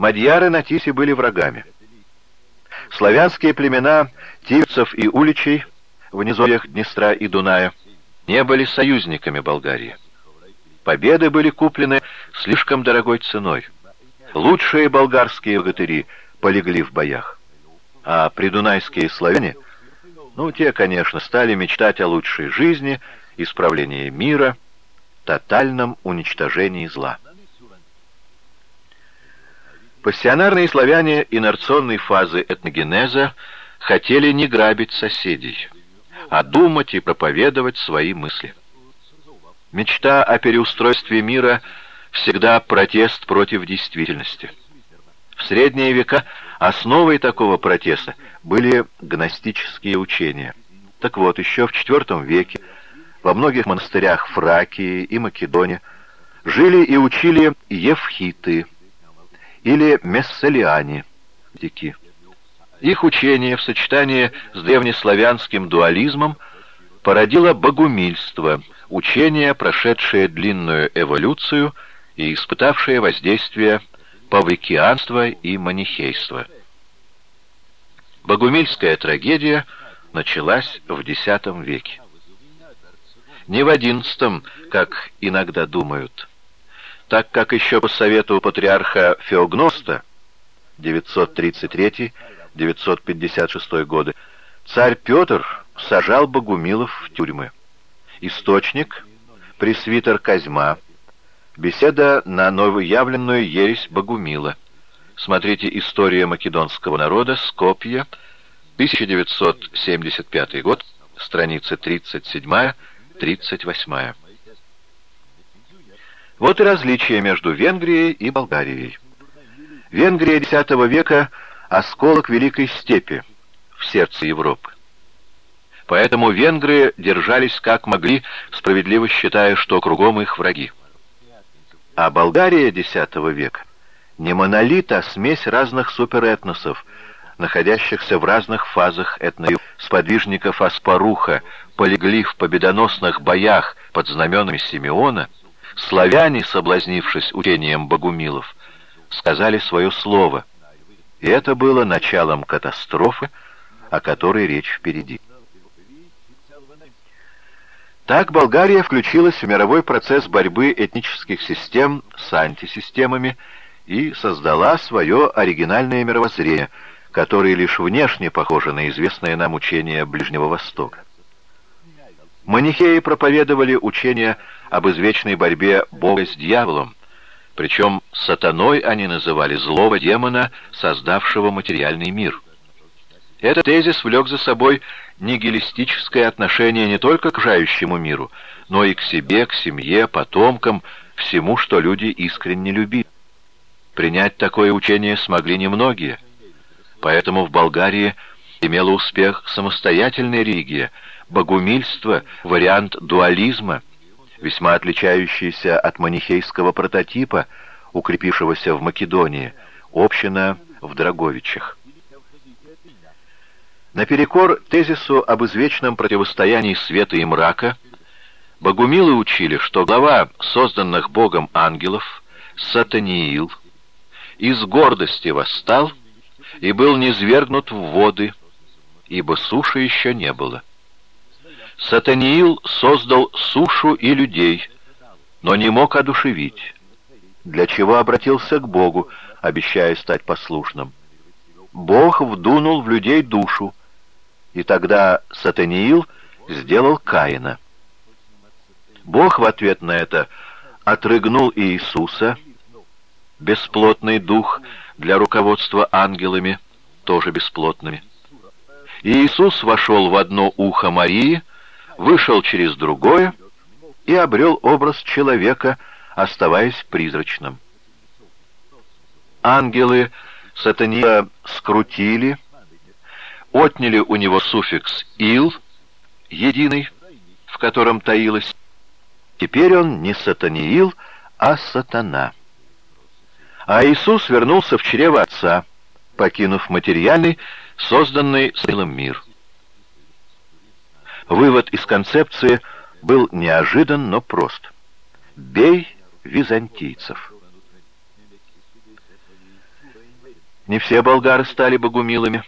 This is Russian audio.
Мадьяры на Тисе были врагами. Славянские племена тивцев и уличей в низовьях Днестра и Дуная не были союзниками Болгарии. Победы были куплены слишком дорогой ценой. Лучшие болгарские богатыри полегли в боях. А придунайские славяне, ну, те, конечно, стали мечтать о лучшей жизни, исправлении мира, тотальном уничтожении зла. Пассионарные славяне инерционной фазы этногенеза хотели не грабить соседей, а думать и проповедовать свои мысли. Мечта о переустройстве мира всегда протест против действительности. В средние века основой такого протеста были гностические учения. Так вот, еще в IV веке во многих монастырях Фракии и Македоне жили и учили евхиты – или мессалиане. Их учение в сочетании с древнеславянским дуализмом породило богумильство, учение, прошедшее длинную эволюцию и испытавшее воздействие павликианства и манихейства. Богумильская трагедия началась в X веке. Не в XI, как иногда думают, так как еще по совету патриарха Феогноста 933-956 годы царь Петр сажал богумилов в тюрьмы. Источник – пресвитер Козьма. Беседа на новоявленную ересь Богумила. Смотрите «История македонского народа», Скопье, 1975 год, страницы 37-38. Вот и различие между Венгрией и Болгарией. Венгрия X века – осколок Великой Степи в сердце Европы. Поэтому венгры держались как могли, справедливо считая, что кругом их враги. А Болгария X века – не монолит, а смесь разных суперэтносов, находящихся в разных фазах этною сподвижников Аспаруха, полегли в победоносных боях под знаменами Симеона – славяне, соблазнившись учением богумилов, сказали свое слово, и это было началом катастрофы, о которой речь впереди. Так Болгария включилась в мировой процесс борьбы этнических систем с антисистемами и создала свое оригинальное мировоззрение, которое лишь внешне похоже на известное нам учение Ближнего Востока. Манихеи проповедовали учение об извечной борьбе Бога с дьяволом, причем сатаной они называли злого демона, создавшего материальный мир. Этот тезис влек за собой нигилистическое отношение не только к окружающему миру, но и к себе, к семье, потомкам, всему, что люди искренне любили. Принять такое учение смогли немногие. Поэтому в Болгарии имела успех самостоятельная религия, богумильство, вариант дуализма – весьма отличающийся от манихейского прототипа, укрепившегося в Македонии, община в Драговичах. Наперекор тезису об извечном противостоянии света и мрака, богумилы учили, что глава созданных Богом ангелов, Сатаниил, из гордости восстал и был низвергнут в воды, ибо суши еще не было. Сатаниил создал сушу и людей, но не мог одушевить, для чего обратился к Богу, обещая стать послушным. Бог вдунул в людей душу, и тогда Сатаниил сделал Каина. Бог в ответ на это отрыгнул Иисуса, бесплотный дух для руководства ангелами, тоже бесплотными. Иисус вошел в одно ухо Марии, вышел через другое и обрел образ человека, оставаясь призрачным. Ангелы сатанила скрутили, отняли у него суффикс «ил», единый, в котором таилось. Теперь он не сатаниил, а сатана. А Иисус вернулся в чрево Отца, покинув материальный, созданный силом мир. Вывод из концепции был неожидан, но прост. Бей византийцев. Не все болгары стали богумилами.